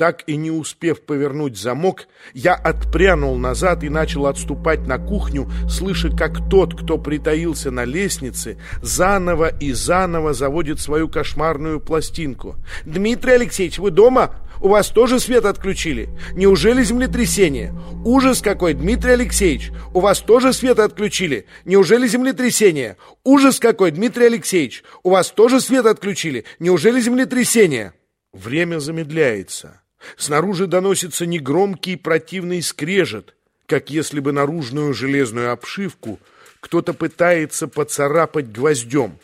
Так и не успев повернуть замок, я отпрянул назад и начал отступать на кухню, слыша, как тот, кто притаился на лестнице, заново и заново заводит свою кошмарную пластинку. «Дмитрий Алексеевич, вы дома? У вас тоже свет отключили? Неужели землетрясение? Ужас какой, Дмитрий Алексеевич! У вас тоже свет отключили? Неужели землетрясение? Ужас какой, Дмитрий Алексеевич! У вас тоже свет отключили? Неужели землетрясение?» Время замедляется. Снаружи доносится негромкий противный скрежет, как если бы наружную железную обшивку кто-то пытается поцарапать гвоздем.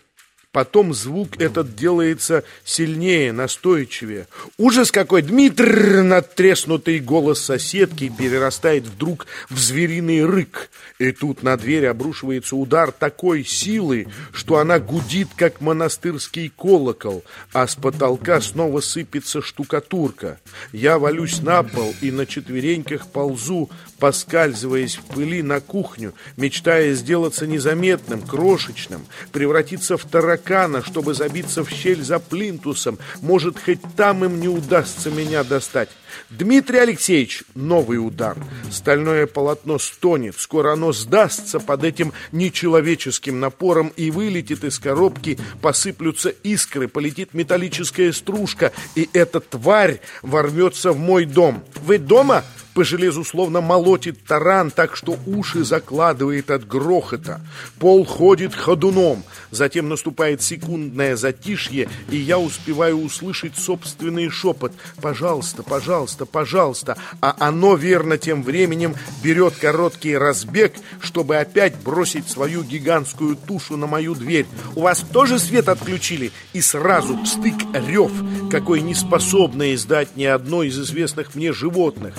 Потом звук этот делается сильнее, настойчивее. Ужас какой! Дмитрий! Надтреснутый голос соседки перерастает вдруг в звериный рык. И тут на дверь обрушивается удар такой силы, что она гудит, как монастырский колокол, а с потолка снова сыпется штукатурка. Я валюсь на пол и на четвереньках ползу, поскальзываясь в пыли на кухню, мечтая сделаться незаметным, крошечным, превратиться в таракана, чтобы забиться в щель за плинтусом. Может, хоть там им не удастся меня достать. Дмитрий Алексеевич, новый удар. Стальное полотно стонет, скоро оно сдастся под этим нечеловеческим напором и вылетит из коробки, посыплются искры, полетит металлическая стружка, и эта тварь ворвется в мой дом. Вы дома? По железу словно молотит таран, так что уши закладывает от грохота. Пол ходит ходуном. Затем наступает секундное затишье, и я успеваю услышать собственный шепот. «Пожалуйста, пожалуйста, пожалуйста!» А оно, верно, тем временем берет короткий разбег, чтобы опять бросить свою гигантскую тушу на мою дверь. «У вас тоже свет отключили?» И сразу стык рев, какой не способно издать ни одно из известных мне животных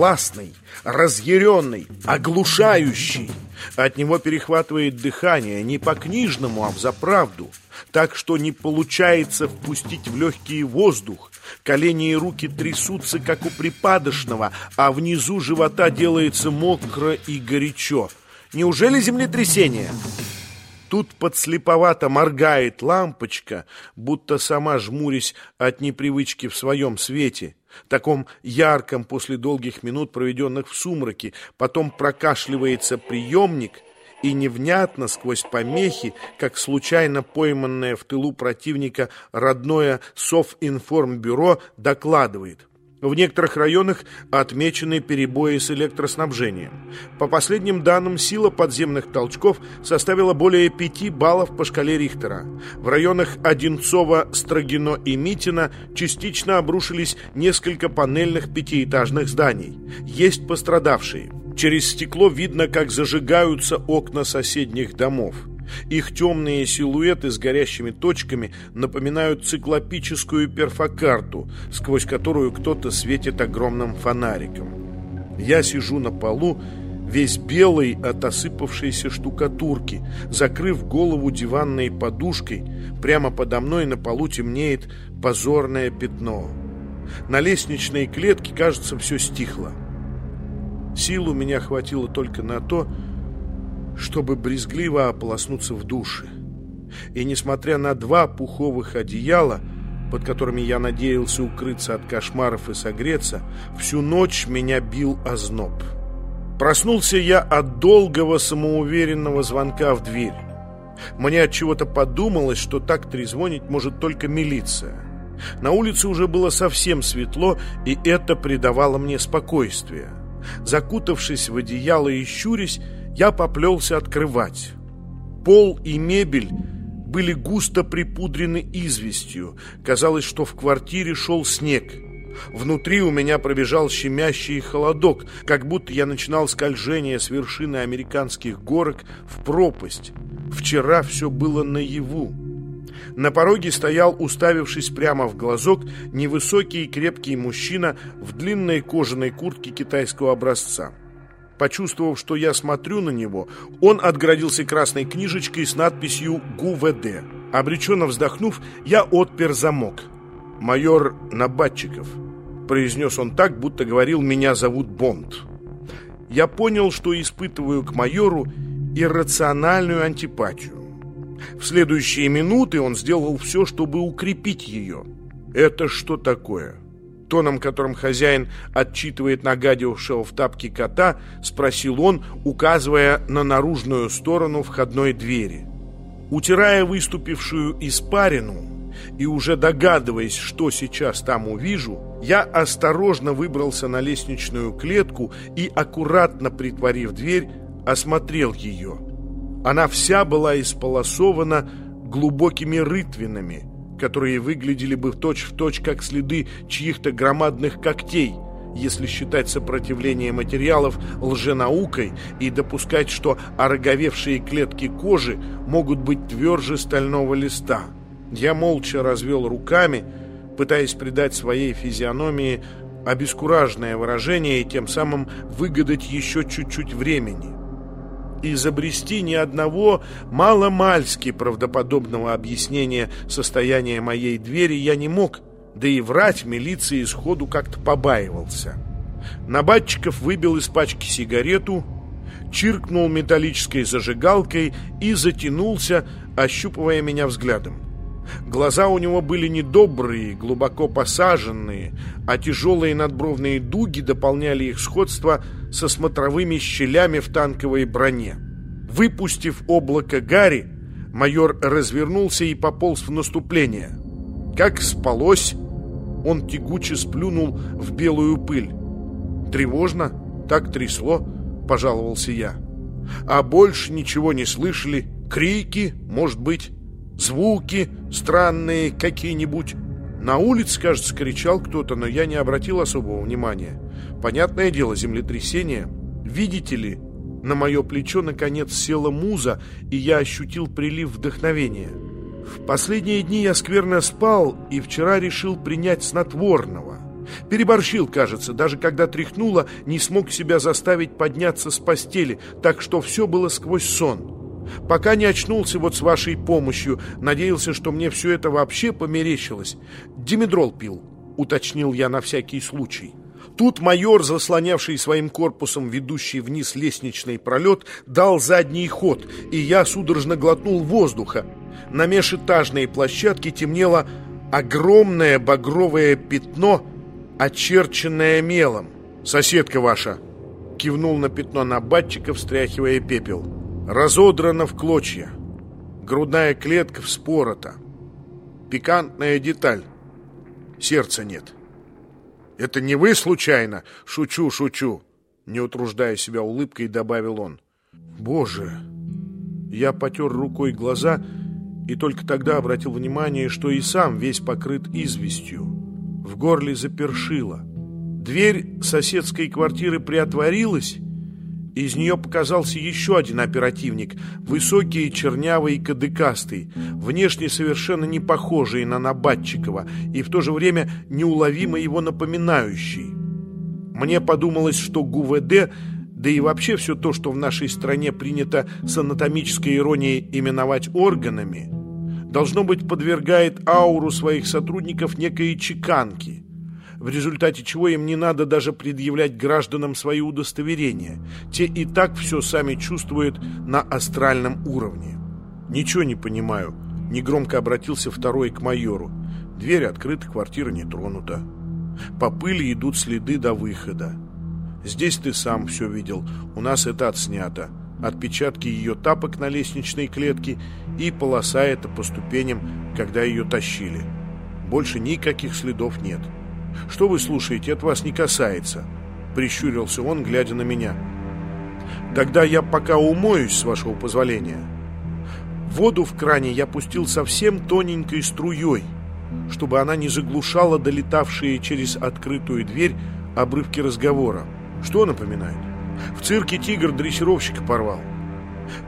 властный, разъяренный, оглушающий. От него перехватывает дыхание не по-книжному, а в заправду, так что не получается впустить в легкий воздух. Колени и руки трясутся, как у припадочного, а внизу живота делается мокро и горячо. Неужели землетрясение? Тут подслеповато моргает лампочка, будто сама жмурясь от непривычки в своем свете, таком ярком после долгих минут, проведенных в сумраке. Потом прокашливается приемник, и невнятно сквозь помехи, как случайно пойманное в тылу противника родное Совинформбюро докладывает. В некоторых районах отмечены перебои с электроснабжением. По последним данным, сила подземных толчков составила более 5 баллов по шкале Рихтера. В районах Одинцова, Строгино и Митина частично обрушились несколько панельных пятиэтажных зданий. Есть пострадавшие. Через стекло видно, как зажигаются окна соседних домов. Их темные силуэты с горящими точками напоминают циклопическую перфокарту, сквозь которую кто-то светит огромным фонариком. Я сижу на полу, весь белый от осыпавшейся штукатурки, закрыв голову диванной подушкой, прямо подо мной на полу темнеет позорное пятно. На лестничной клетке, кажется, все стихло. Сил у меня хватило только на то, чтобы брезгливо ополоснуться в душе. И несмотря на два пуховых одеяла, под которыми я надеялся укрыться от кошмаров и согреться, всю ночь меня бил озноб. Проснулся я от долгого самоуверенного звонка в дверь. Мне от чего-то подумалось, что так трезвонить может только милиция. На улице уже было совсем светло, и это придавало мне спокойствие. Закутавшись в одеяло и щурясь, я поплелся открывать. Пол и мебель были густо припудрены известью. Казалось, что в квартире шел снег. Внутри у меня пробежал щемящий холодок, как будто я начинал скольжение с вершины американских горок в пропасть. Вчера все было наяву. На пороге стоял, уставившись прямо в глазок, невысокий и крепкий мужчина в длинной кожаной куртке китайского образца. Почувствовав, что я смотрю на него, он отгородился красной книжечкой с надписью ГУВД. Обреченно вздохнув, я отпер замок. «Майор Набатчиков», — произнес он так, будто говорил «меня зовут Бонд». Я понял, что испытываю к майору иррациональную антипатию. В следующие минуты он сделал все, чтобы укрепить ее. «Это что такое?» Тоном, которым хозяин отчитывает нагадившего в тапке кота, спросил он, указывая на наружную сторону входной двери. Утирая выступившую испарину и уже догадываясь, что сейчас там увижу, я осторожно выбрался на лестничную клетку и, аккуратно притворив дверь, осмотрел ее. Она вся была исполосована глубокими рытвинами, которые выглядели бы точь-в-точь точь как следы чьих-то громадных когтей, если считать сопротивление материалов лженаукой и допускать, что ороговевшие клетки кожи могут быть тверже стального листа. Я молча развел руками, пытаясь придать своей физиономии обескураженное выражение и тем самым выгадать еще чуть-чуть времени изобрести ни одного маломальски правдоподобного объяснения состояния моей двери я не мог, да и врать милиции сходу как-то побаивался. Набатчиков выбил из пачки сигарету, чиркнул металлической зажигалкой и затянулся, ощупывая меня взглядом. Глаза у него были недобрые, глубоко посаженные, а тяжелые надбровные дуги дополняли их сходство со смотровыми щелями в танковой броне. Выпустив облако гари, майор развернулся и пополз в наступление. Как спалось, он тягуче сплюнул в белую пыль. «Тревожно? Так трясло?» — пожаловался я. «А больше ничего не слышали? Крики, может быть?» Звуки странные какие-нибудь. На улице, кажется, кричал кто-то, но я не обратил особого внимания. Понятное дело, землетрясение. Видите ли, на мое плечо наконец села муза, и я ощутил прилив вдохновения. В последние дни я скверно спал, и вчера решил принять снотворного. Переборщил, кажется, даже когда тряхнуло, не смог себя заставить подняться с постели, так что все было сквозь сон. Пока не очнулся вот с вашей помощью, надеялся, что мне все это вообще померещилось. Димедрол пил, уточнил я на всякий случай. Тут майор, заслонявший своим корпусом ведущий вниз лестничный пролет, дал задний ход, и я судорожно глотнул воздуха. На межэтажной площадке темнело огромное багровое пятно, очерченное мелом. «Соседка ваша!» Кивнул на пятно набатчика, встряхивая пепел разодрана в клочья. Грудная клетка вспорота. Пикантная деталь. Сердца нет. «Это не вы, случайно?» «Шучу, шучу!» Не утруждая себя улыбкой, добавил он. «Боже!» Я потер рукой глаза и только тогда обратил внимание, что и сам весь покрыт известью. В горле запершило. Дверь соседской квартиры приотворилась, из нее показался еще один оперативник, высокий, чернявый и кадыкастый, внешне совершенно не похожий на Набатчикова и в то же время неуловимо его напоминающий. Мне подумалось, что ГУВД, да и вообще все то, что в нашей стране принято с анатомической иронией именовать органами, должно быть подвергает ауру своих сотрудников некой чеканки – в результате чего им не надо даже предъявлять гражданам свои удостоверения. Те и так все сами чувствуют на астральном уровне. «Ничего не понимаю», — негромко обратился второй к майору. «Дверь открыта, квартира не тронута. По пыли идут следы до выхода. Здесь ты сам все видел, у нас это отснято. Отпечатки ее тапок на лестничной клетке и полоса это по ступеням, когда ее тащили. Больше никаких следов нет». «Что вы слушаете? Это вас не касается», — прищурился он, глядя на меня. «Тогда я пока умоюсь, с вашего позволения». Воду в кране я пустил совсем тоненькой струей, чтобы она не заглушала долетавшие через открытую дверь обрывки разговора. Что напоминает? В цирке тигр дрессировщика порвал.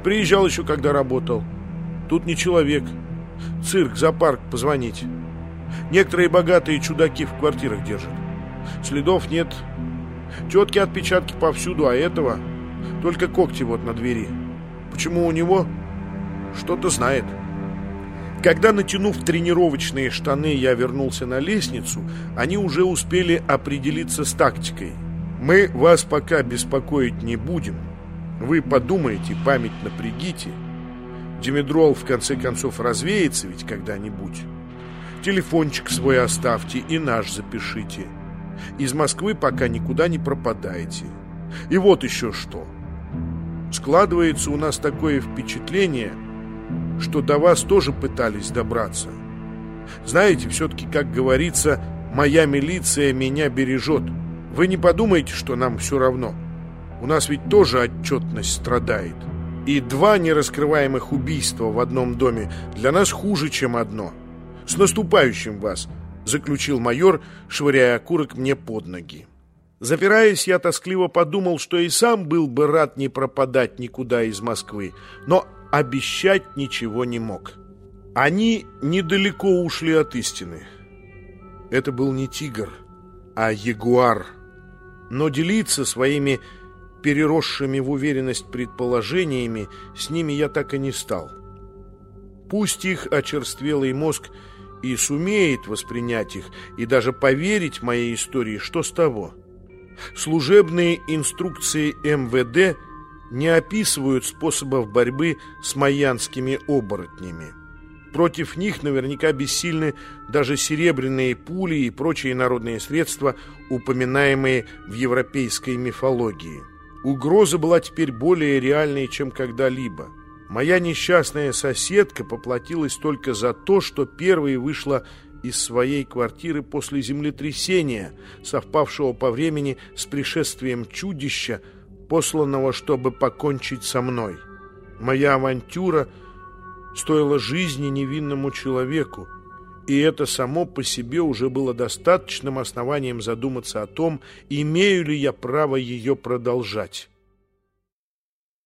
Приезжал еще, когда работал. Тут не человек. Цирк, зоопарк, позвонить. Некоторые богатые чудаки в квартирах держат. Следов нет. Тетки отпечатки повсюду, а этого только когти вот на двери. Почему у него? Что-то знает. Когда, натянув тренировочные штаны, я вернулся на лестницу, они уже успели определиться с тактикой. Мы вас пока беспокоить не будем. Вы подумайте, память напрягите. Димедрол в конце концов развеется ведь когда-нибудь. Телефончик свой оставьте и наш запишите. Из Москвы пока никуда не пропадаете. И вот еще что. Складывается у нас такое впечатление, что до вас тоже пытались добраться. Знаете, все-таки, как говорится, моя милиция меня бережет. Вы не подумайте, что нам все равно. У нас ведь тоже отчетность страдает. И два нераскрываемых убийства в одном доме для нас хуже, чем одно. С наступающим вас, заключил майор, швыряя окурок мне под ноги. Запираясь, я тоскливо подумал, что и сам был бы рад не пропадать никуда из Москвы, но обещать ничего не мог. Они недалеко ушли от истины. Это был не тигр, а ягуар. Но делиться своими переросшими в уверенность предположениями с ними я так и не стал. Пусть их очерствелый мозг и сумеет воспринять их, и даже поверить моей истории, что с того? Служебные инструкции МВД не описывают способов борьбы с майянскими оборотнями. Против них наверняка бессильны даже серебряные пули и прочие народные средства, упоминаемые в европейской мифологии. Угроза была теперь более реальной, чем когда-либо. Моя несчастная соседка поплатилась только за то, что первой вышла из своей квартиры после землетрясения, совпавшего по времени с пришествием чудища, посланного, чтобы покончить со мной. Моя авантюра стоила жизни невинному человеку, и это само по себе уже было достаточным основанием задуматься о том, имею ли я право ее продолжать.